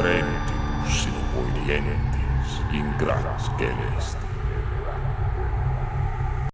Sine in ingras celeste.